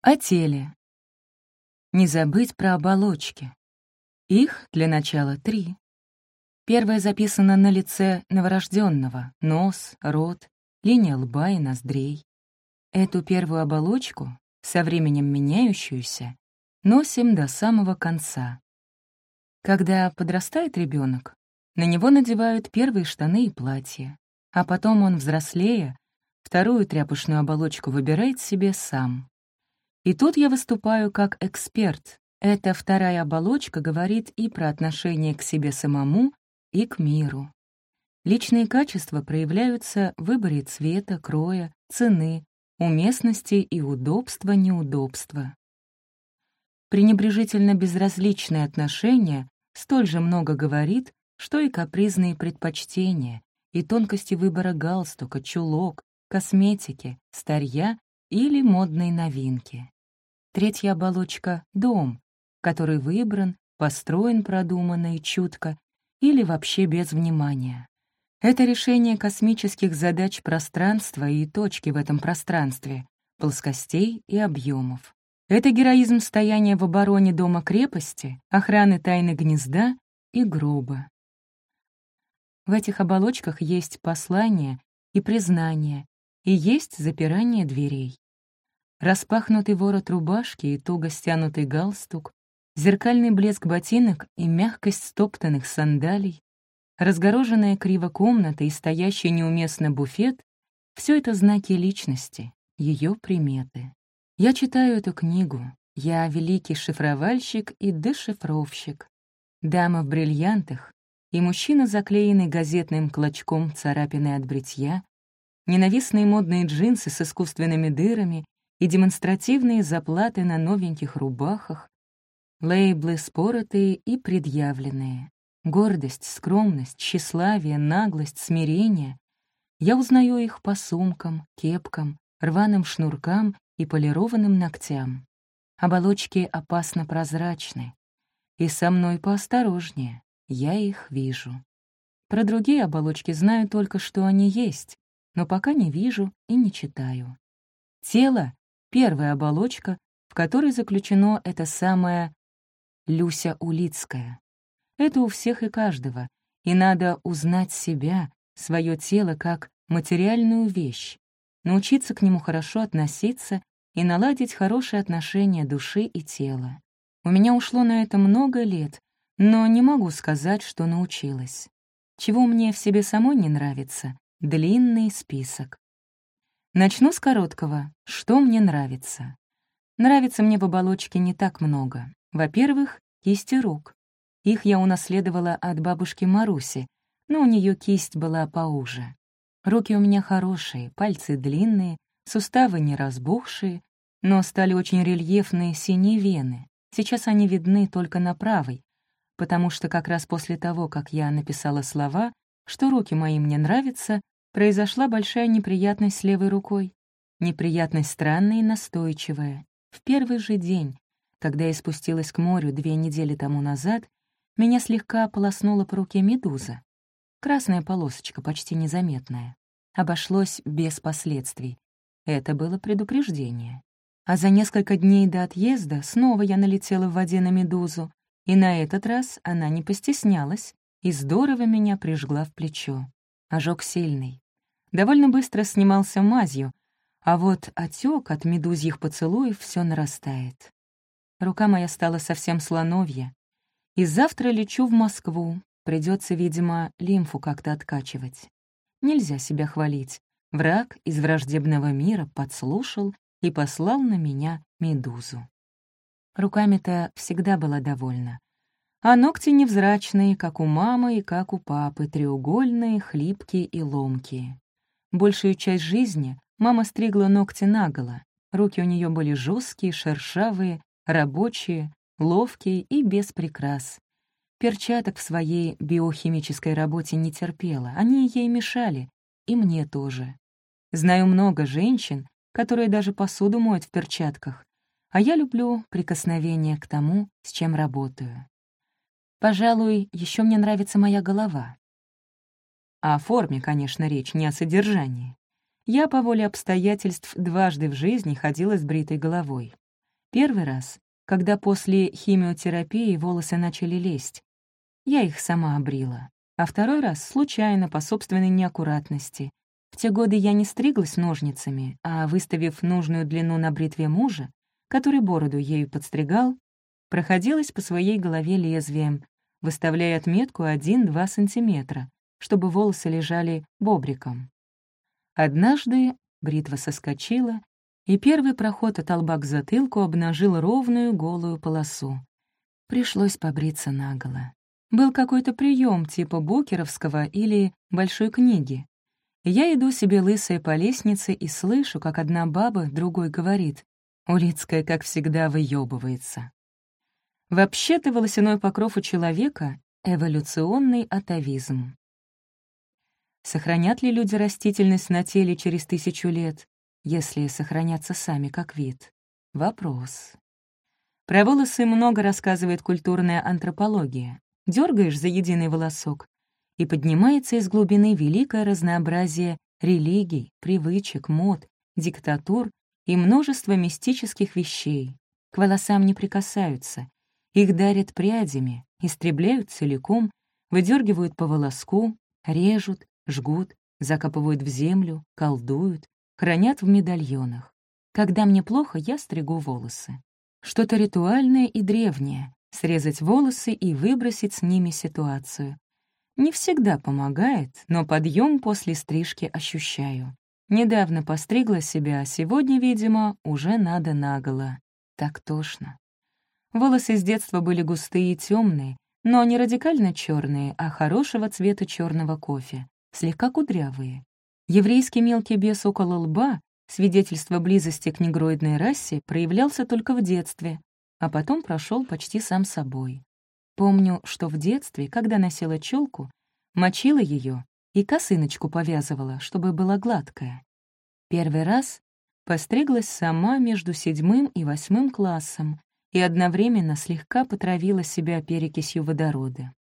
О теле. Не забыть про оболочки. Их, для начала, три. Первая записана на лице новорожденного — нос, рот, линия лба и ноздрей. Эту первую оболочку, со временем меняющуюся, носим до самого конца. Когда подрастает ребенок, на него надевают первые штаны и платья, а потом он, взрослея, вторую тряпочную оболочку выбирает себе сам. И тут я выступаю как эксперт. Эта вторая оболочка говорит и про отношение к себе самому, и к миру. Личные качества проявляются в выборе цвета, кроя, цены, уместности и удобства-неудобства. Пренебрежительно безразличное отношение столь же много говорит, что и капризные предпочтения, и тонкости выбора галстука, чулок, косметики, старья или модной новинки. Третья оболочка — дом, который выбран, построен продуманно и чутко или вообще без внимания. Это решение космических задач пространства и точки в этом пространстве, плоскостей и объемов. Это героизм стояния в обороне дома-крепости, охраны тайны гнезда и гроба. В этих оболочках есть послание и признание, и есть запирание дверей. Распахнутый ворот рубашки и туго стянутый галстук, зеркальный блеск ботинок и мягкость стоптанных сандалий, разгороженная криво комната и стоящий неуместно буфет — все это знаки личности, ее приметы. Я читаю эту книгу. Я великий шифровальщик и дешифровщик. Дама в бриллиантах и мужчина, заклеенный газетным клочком царапины от бритья, ненавистные модные джинсы с искусственными дырами и демонстративные заплаты на новеньких рубахах, лейблы споротые и предъявленные, гордость, скромность, тщеславие, наглость, смирение. Я узнаю их по сумкам, кепкам, рваным шнуркам и полированным ногтям. Оболочки опасно прозрачны. И со мной поосторожнее, я их вижу. Про другие оболочки знаю только, что они есть, но пока не вижу и не читаю. Тело — первая оболочка, в которой заключено это самое Люся Улицкая. Это у всех и каждого, и надо узнать себя, свое тело как материальную вещь, научиться к нему хорошо относиться и наладить хорошие отношения души и тела. У меня ушло на это много лет, но не могу сказать, что научилась. Чего мне в себе самой не нравится — длинный список. Начну с короткого. Что мне нравится? Нравится мне в оболочке не так много. Во-первых, кисти рук. Их я унаследовала от бабушки Маруси, но у нее кисть была поуже. Руки у меня хорошие, пальцы длинные, суставы не разбухшие, но стали очень рельефные синие вены. Сейчас они видны только на правой, потому что как раз после того, как я написала слова, что руки мои мне нравятся, произошла большая неприятность с левой рукой. Неприятность странная и настойчивая. В первый же день, когда я спустилась к морю две недели тому назад, меня слегка ополоснула по руке медуза. Красная полосочка, почти незаметная. Обошлось без последствий. Это было предупреждение. А за несколько дней до отъезда снова я налетела в воде на медузу, и на этот раз она не постеснялась и здорово меня прижгла в плечо. Ожог сильный. Довольно быстро снимался мазью, а вот отек от медузьих поцелуев все нарастает. Рука моя стала совсем слоновья. И завтра лечу в Москву. Придется, видимо, лимфу как-то откачивать. Нельзя себя хвалить. Враг из враждебного мира подслушал и послал на меня медузу. Руками-то всегда была довольна. А ногти невзрачные, как у мамы и как у папы, треугольные, хлипкие и ломкие. Большую часть жизни мама стригла ногти наголо. Руки у нее были жесткие, шершавые, рабочие, ловкие и без прикрас. Перчаток в своей биохимической работе не терпела, они ей мешали, и мне тоже. Знаю много женщин, которые даже посуду моют в перчатках, а я люблю прикосновение к тому, с чем работаю. Пожалуй, еще мне нравится моя голова. О форме, конечно, речь, не о содержании. Я по воле обстоятельств дважды в жизни ходила с бритой головой. Первый раз, когда после химиотерапии волосы начали лезть. Я их сама обрила. А второй раз — случайно, по собственной неаккуратности. В те годы я не стриглась ножницами, а, выставив нужную длину на бритве мужа, который бороду ею подстригал, проходилась по своей голове лезвием, выставляя отметку 1-2 сантиметра, чтобы волосы лежали бобриком. Однажды бритва соскочила, и первый проход от лба к затылку обнажил ровную голую полосу. Пришлось побриться наголо. Был какой-то прием типа букеровского или большой книги. Я иду себе лысая по лестнице и слышу, как одна баба другой говорит. Улицкая, как всегда, выёбывается. Вообще-то волосяной покров у человека — эволюционный атовизм. Сохранят ли люди растительность на теле через тысячу лет? если сохранятся сами как вид? Вопрос. Про волосы много рассказывает культурная антропология. Дергаешь за единый волосок, и поднимается из глубины великое разнообразие религий, привычек, мод, диктатур и множество мистических вещей. К волосам не прикасаются, их дарят прядями, истребляют целиком, выдергивают по волоску, режут, жгут, закапывают в землю, колдуют, хранят в медальонах. Когда мне плохо, я стригу волосы. Что-то ритуальное и древнее — срезать волосы и выбросить с ними ситуацию. Не всегда помогает, но подъем после стрижки ощущаю. Недавно постригла себя, а сегодня, видимо, уже надо наголо. Так тошно. Волосы с детства были густые и темные, но не радикально черные, а хорошего цвета черного кофе, слегка кудрявые. Еврейский мелкий бес около лба, свидетельство близости к негроидной расе, проявлялся только в детстве, а потом прошел почти сам собой. Помню, что в детстве, когда носила челку, мочила ее и косыночку повязывала, чтобы была гладкая. Первый раз постриглась сама между седьмым и восьмым классом и одновременно слегка потравила себя перекисью водорода.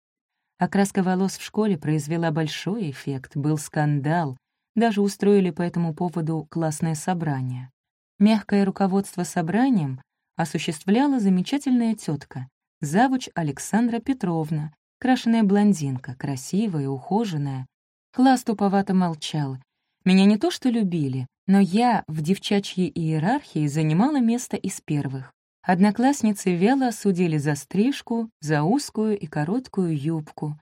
Окраска волос в школе произвела большой эффект, был скандал, даже устроили по этому поводу классное собрание. Мягкое руководство собранием осуществляла замечательная тетка, завуч Александра Петровна, крашеная блондинка, красивая, ухоженная. Класс туповато молчал. Меня не то что любили, но я в девчачьей иерархии занимала место из первых. Одноклассницы вяло осудили за стрижку, за узкую и короткую юбку.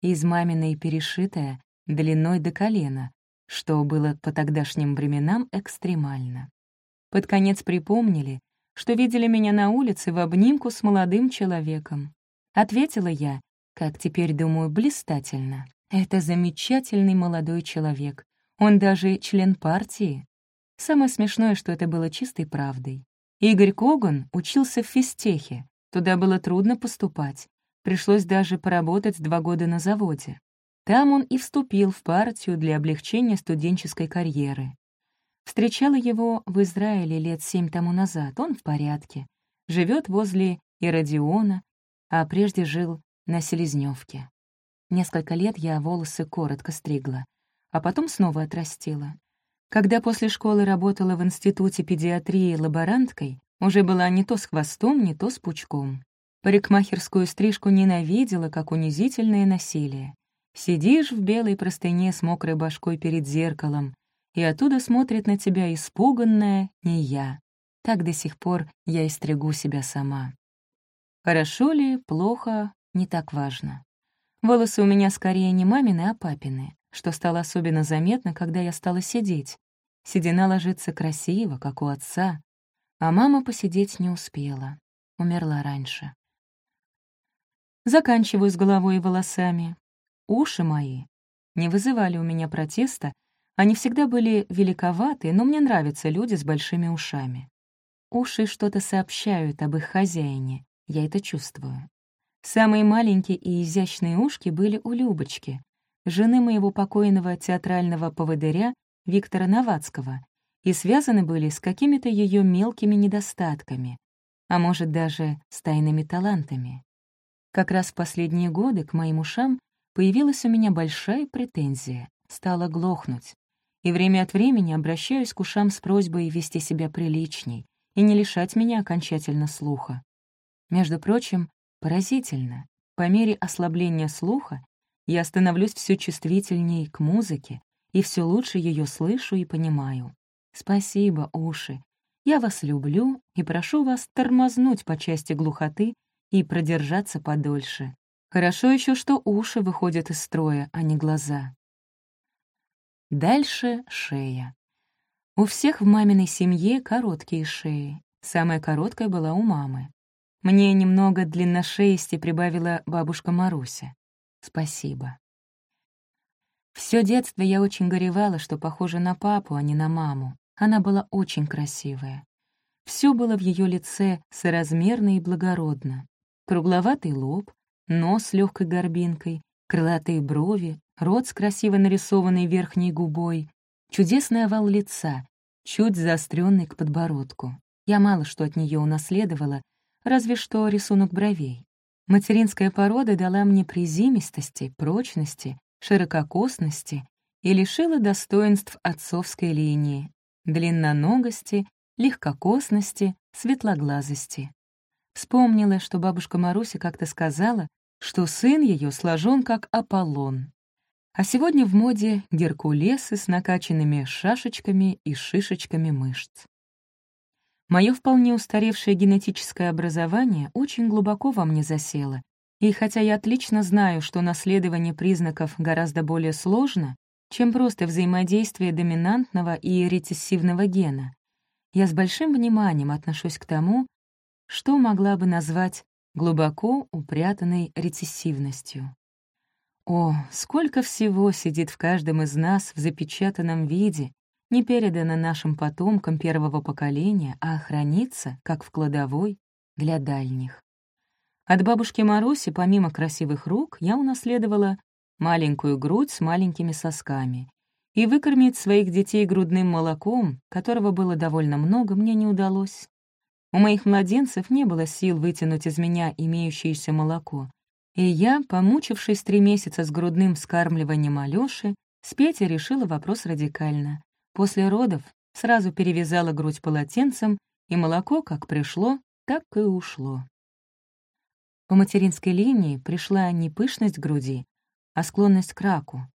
Из маминой перешитая, длиной до колена, что было по тогдашним временам экстремально. Под конец припомнили, что видели меня на улице в обнимку с молодым человеком. Ответила я, как теперь думаю, блистательно. Это замечательный молодой человек. Он даже член партии. Самое смешное, что это было чистой правдой. Игорь Коган учился в физтехе. Туда было трудно поступать. Пришлось даже поработать два года на заводе. Там он и вступил в партию для облегчения студенческой карьеры. Встречала его в Израиле лет семь тому назад, он в порядке. Живет возле Иродиона, а прежде жил на Селезнёвке. Несколько лет я волосы коротко стригла, а потом снова отрастила. Когда после школы работала в институте педиатрии лаборанткой, уже была не то с хвостом, не то с пучком. Парикмахерскую стрижку ненавидела, как унизительное насилие. Сидишь в белой простыне с мокрой башкой перед зеркалом, и оттуда смотрит на тебя испуганная не я. Так до сих пор я стригу себя сама. Хорошо ли, плохо, не так важно. Волосы у меня скорее не мамины, а папины, что стало особенно заметно, когда я стала сидеть. Седина ложится красиво, как у отца, а мама посидеть не успела, умерла раньше. Заканчиваю с головой и волосами, Уши мои не вызывали у меня протеста, они всегда были великоваты, но мне нравятся люди с большими ушами. Уши что-то сообщают об их хозяине, я это чувствую. Самые маленькие и изящные ушки были у Любочки, жены моего покойного театрального поводыря Виктора Новацкого, и связаны были с какими-то ее мелкими недостатками, а может, даже с тайными талантами. Как раз в последние годы к моим ушам появилась у меня большая претензия, стала глохнуть. И время от времени обращаюсь к ушам с просьбой вести себя приличней, и не лишать меня окончательно слуха. Между прочим, поразительно, по мере ослабления слуха я становлюсь все чувствительнее к музыке и все лучше ее слышу и понимаю. Спасибо, уши. Я вас люблю и прошу вас тормознуть по части глухоты и продержаться подольше. Хорошо еще, что уши выходят из строя, а не глаза. Дальше шея. У всех в маминой семье короткие шеи. Самая короткая была у мамы. Мне немного длинношеисти прибавила бабушка Маруся. Спасибо. Все детство я очень горевала, что похожа на папу, а не на маму. Она была очень красивая. Все было в ее лице соразмерно и благородно. Кругловатый лоб, нос с легкой горбинкой, крылатые брови, рот с красиво нарисованной верхней губой, чудесный овал лица, чуть заостренный к подбородку. Я мало что от нее унаследовала, разве что рисунок бровей. Материнская порода дала мне призимистости, прочности, ширококосности и лишила достоинств отцовской линии, длинноногости, легкокосности, светлоглазости. Вспомнила, что бабушка Маруся как-то сказала, что сын ее сложен как Аполлон. А сегодня в моде геркулесы с накачанными шашечками и шишечками мышц. Мое вполне устаревшее генетическое образование очень глубоко во мне засело, и хотя я отлично знаю, что наследование признаков гораздо более сложно, чем просто взаимодействие доминантного и рецессивного гена, я с большим вниманием отношусь к тому, что могла бы назвать глубоко упрятанной рецессивностью. О, сколько всего сидит в каждом из нас в запечатанном виде, не передано нашим потомкам первого поколения, а хранится, как в кладовой, для дальних. От бабушки Маруси, помимо красивых рук, я унаследовала маленькую грудь с маленькими сосками. И выкормить своих детей грудным молоком, которого было довольно много, мне не удалось. У моих младенцев не было сил вытянуть из меня имеющееся молоко, и я, помучившись три месяца с грудным вскармливанием Алёши, с Петей решила вопрос радикально. После родов сразу перевязала грудь полотенцем, и молоко как пришло, так и ушло. По материнской линии пришла не пышность груди, а склонность к раку.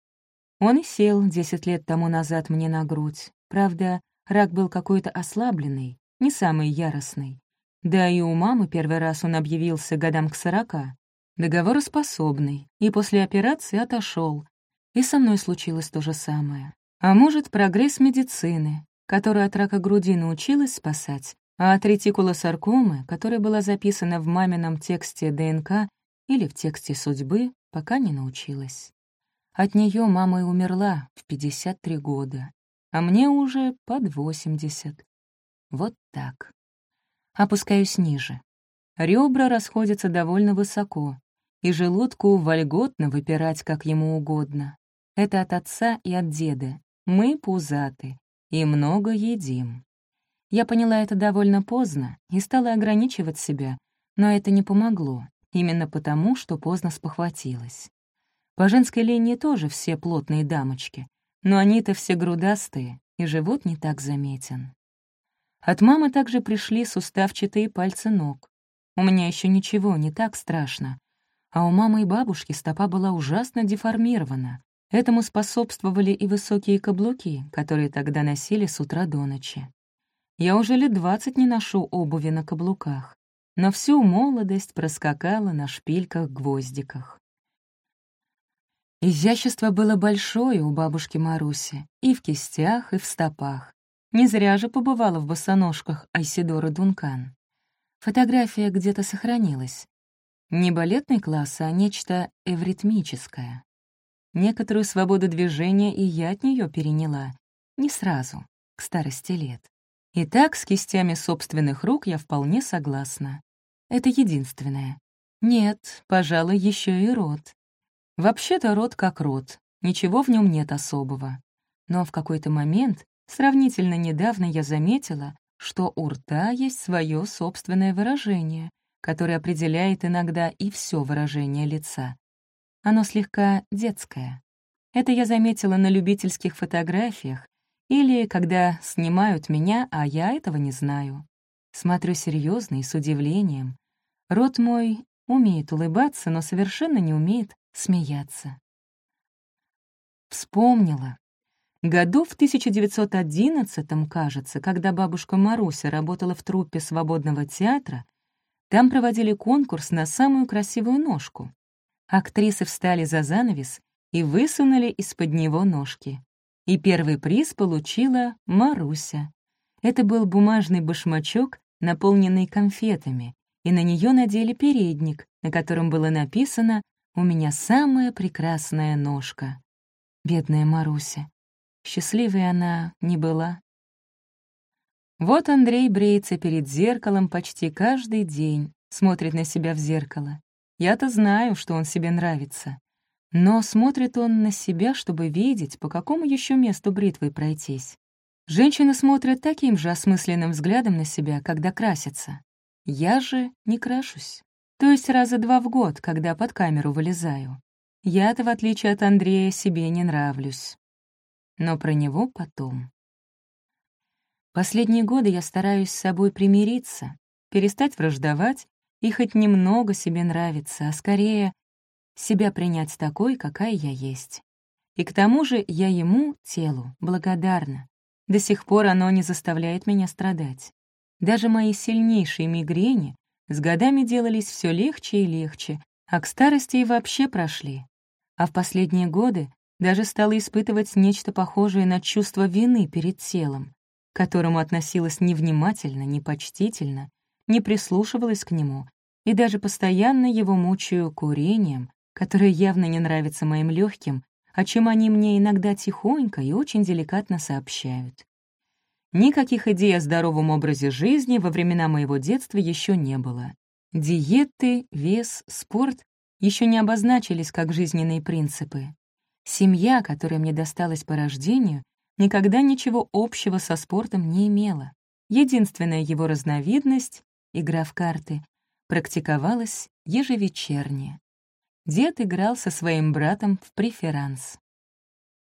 Он и сел десять лет тому назад мне на грудь. Правда, рак был какой-то ослабленный, не самый яростный. Да и у мамы первый раз он объявился годам к сорока. Договороспособный, и после операции отошел. И со мной случилось то же самое. А может, прогресс медицины, которая от рака груди научилась спасать, а от ретикулосаркомы, которая была записана в мамином тексте ДНК или в тексте судьбы, пока не научилась. От нее мама и умерла в 53 года, а мне уже под 80. Вот так. Опускаюсь ниже. Ребра расходятся довольно высоко, и желудку вольготно выпирать как ему угодно. Это от отца и от деда. Мы пузаты и много едим. Я поняла это довольно поздно и стала ограничивать себя, но это не помогло, именно потому, что поздно спохватилась. По женской линии тоже все плотные дамочки, но они-то все грудастые, и живот не так заметен. От мамы также пришли суставчатые пальцы ног. У меня еще ничего не так страшно. А у мамы и бабушки стопа была ужасно деформирована. Этому способствовали и высокие каблуки, которые тогда носили с утра до ночи. Я уже лет двадцать не ношу обуви на каблуках, но всю молодость проскакала на шпильках-гвоздиках. Изящество было большое у бабушки Маруси и в кистях, и в стопах. Не зря же побывала в босоножках Айсидора Дункан. Фотография где-то сохранилась. Не балетный класс, а нечто эвритмическое. Некоторую свободу движения и я от нее переняла. Не сразу, к старости лет. И так с кистями собственных рук я вполне согласна. Это единственное. Нет, пожалуй, еще и рот. Вообще-то рот как рот, ничего в нем нет особого. Но в какой-то момент Сравнительно недавно я заметила, что у рта есть свое собственное выражение, которое определяет иногда и все выражение лица. Оно слегка детское. Это я заметила на любительских фотографиях или когда снимают меня, а я этого не знаю. Смотрю серьезно и с удивлением. Рот мой умеет улыбаться, но совершенно не умеет смеяться. Вспомнила. Году в 1911-м, кажется, когда бабушка Маруся работала в труппе свободного театра, там проводили конкурс на самую красивую ножку. Актрисы встали за занавес и высунули из-под него ножки. И первый приз получила Маруся. Это был бумажный башмачок, наполненный конфетами, и на нее надели передник, на котором было написано «У меня самая прекрасная ножка». Бедная Маруся. Счастливой она не была. Вот Андрей бреется перед зеркалом почти каждый день, смотрит на себя в зеркало. Я-то знаю, что он себе нравится. Но смотрит он на себя, чтобы видеть, по какому еще месту бритвой пройтись. Женщины смотрят таким же осмысленным взглядом на себя, когда красятся. Я же не крашусь. То есть раза два в год, когда под камеру вылезаю. Я-то, в отличие от Андрея, себе не нравлюсь. Но про него потом. Последние годы я стараюсь с собой примириться, перестать враждовать и хоть немного себе нравиться, а скорее себя принять такой, какая я есть. И к тому же я ему, телу, благодарна. До сих пор оно не заставляет меня страдать. Даже мои сильнейшие мигрени с годами делались все легче и легче, а к старости и вообще прошли. А в последние годы даже стала испытывать нечто похожее на чувство вины перед телом, к которому относилась невнимательно, непочтительно, не прислушивалась к нему и даже постоянно его мучаю курением, которое явно не нравится моим легким, о чем они мне иногда тихонько и очень деликатно сообщают. Никаких идей о здоровом образе жизни во времена моего детства еще не было. Диеты, вес, спорт еще не обозначились как жизненные принципы. Семья, которая мне досталась по рождению, никогда ничего общего со спортом не имела. Единственная его разновидность — игра в карты — практиковалась ежевечерне. Дед играл со своим братом в преферанс.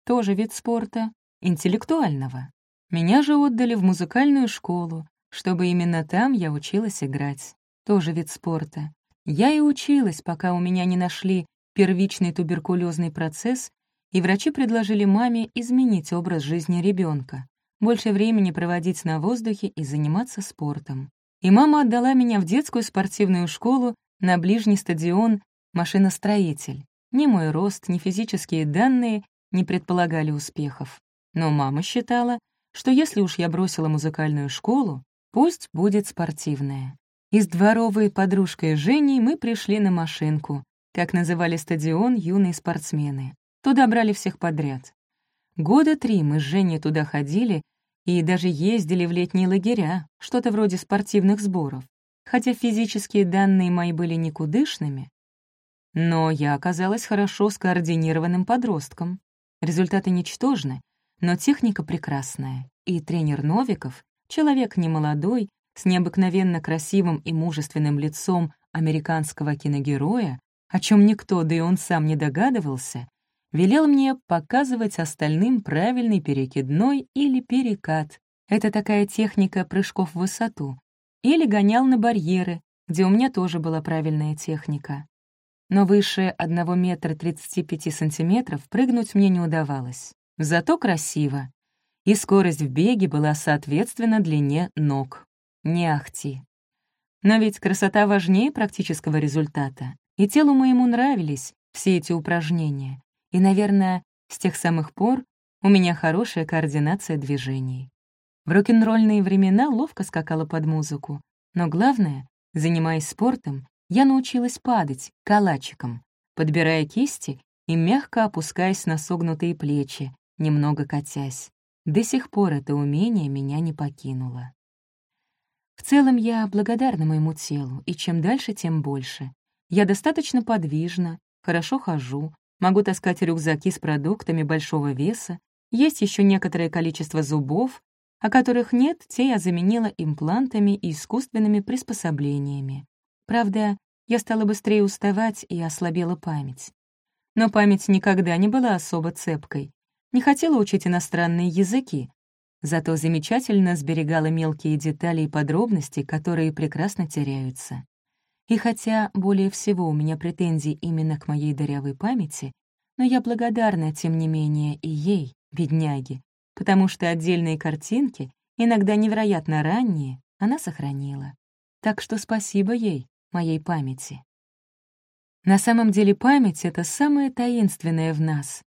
Тоже вид спорта, интеллектуального. Меня же отдали в музыкальную школу, чтобы именно там я училась играть. Тоже вид спорта. Я и училась, пока у меня не нашли первичный туберкулезный процесс, и врачи предложили маме изменить образ жизни ребенка, больше времени проводить на воздухе и заниматься спортом. И мама отдала меня в детскую спортивную школу на ближний стадион «Машиностроитель». Ни мой рост, ни физические данные не предполагали успехов. Но мама считала, что если уж я бросила музыкальную школу, пусть будет спортивная. И с дворовой подружкой Женей мы пришли на машинку, как называли стадион юные спортсмены. Туда брали всех подряд. Года три мы с Женей туда ходили и даже ездили в летние лагеря, что-то вроде спортивных сборов. Хотя физические данные мои были никудышными, но я оказалась хорошо скоординированным подростком. Результаты ничтожны, но техника прекрасная, и тренер Новиков, человек немолодой, с необыкновенно красивым и мужественным лицом американского киногероя, о чем никто, да и он сам не догадывался, велел мне показывать остальным правильный перекидной или перекат. Это такая техника прыжков в высоту. Или гонял на барьеры, где у меня тоже была правильная техника. Но выше 1 метра 35 сантиметров прыгнуть мне не удавалось. Зато красиво. И скорость в беге была соответственно длине ног. Не ахти. Но ведь красота важнее практического результата. И телу моему нравились все эти упражнения. И, наверное, с тех самых пор у меня хорошая координация движений. В рок-н-ролльные времена ловко скакала под музыку. Но главное, занимаясь спортом, я научилась падать калачиком, подбирая кисти и мягко опускаясь на согнутые плечи, немного катясь. До сих пор это умение меня не покинуло. В целом я благодарна моему телу, и чем дальше, тем больше. Я достаточно подвижна, хорошо хожу, могу таскать рюкзаки с продуктами большого веса, есть еще некоторое количество зубов, о которых нет, те я заменила имплантами и искусственными приспособлениями. Правда, я стала быстрее уставать и ослабела память. Но память никогда не была особо цепкой, не хотела учить иностранные языки, зато замечательно сберегала мелкие детали и подробности, которые прекрасно теряются. И хотя более всего у меня претензий именно к моей дырявой памяти, но я благодарна, тем не менее, и ей, бедняге, потому что отдельные картинки, иногда невероятно ранние, она сохранила. Так что спасибо ей, моей памяти. На самом деле память — это самое таинственное в нас.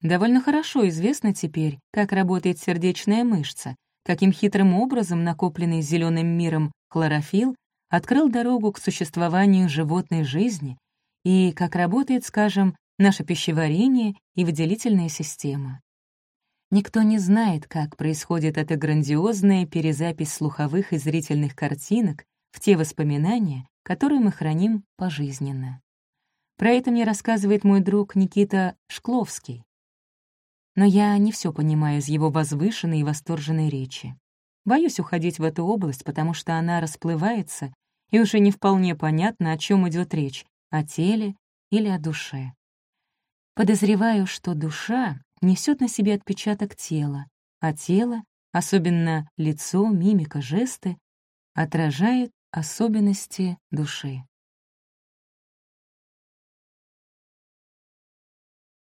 Довольно хорошо известно теперь, как работает сердечная мышца, каким хитрым образом накопленный зеленым миром хлорофилл открыл дорогу к существованию животной жизни и как работает, скажем, наше пищеварение и выделительная система. Никто не знает, как происходит эта грандиозная перезапись слуховых и зрительных картинок в те воспоминания, которые мы храним пожизненно. Про это мне рассказывает мой друг Никита Шкловский. Но я не все понимаю из его возвышенной и восторженной речи. Боюсь уходить в эту область, потому что она расплывается, и уже не вполне понятно, о чем идет речь — о теле или о душе. Подозреваю, что душа несет на себе отпечаток тела, а тело, особенно лицо, мимика, жесты, отражает особенности души.